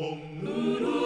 oh no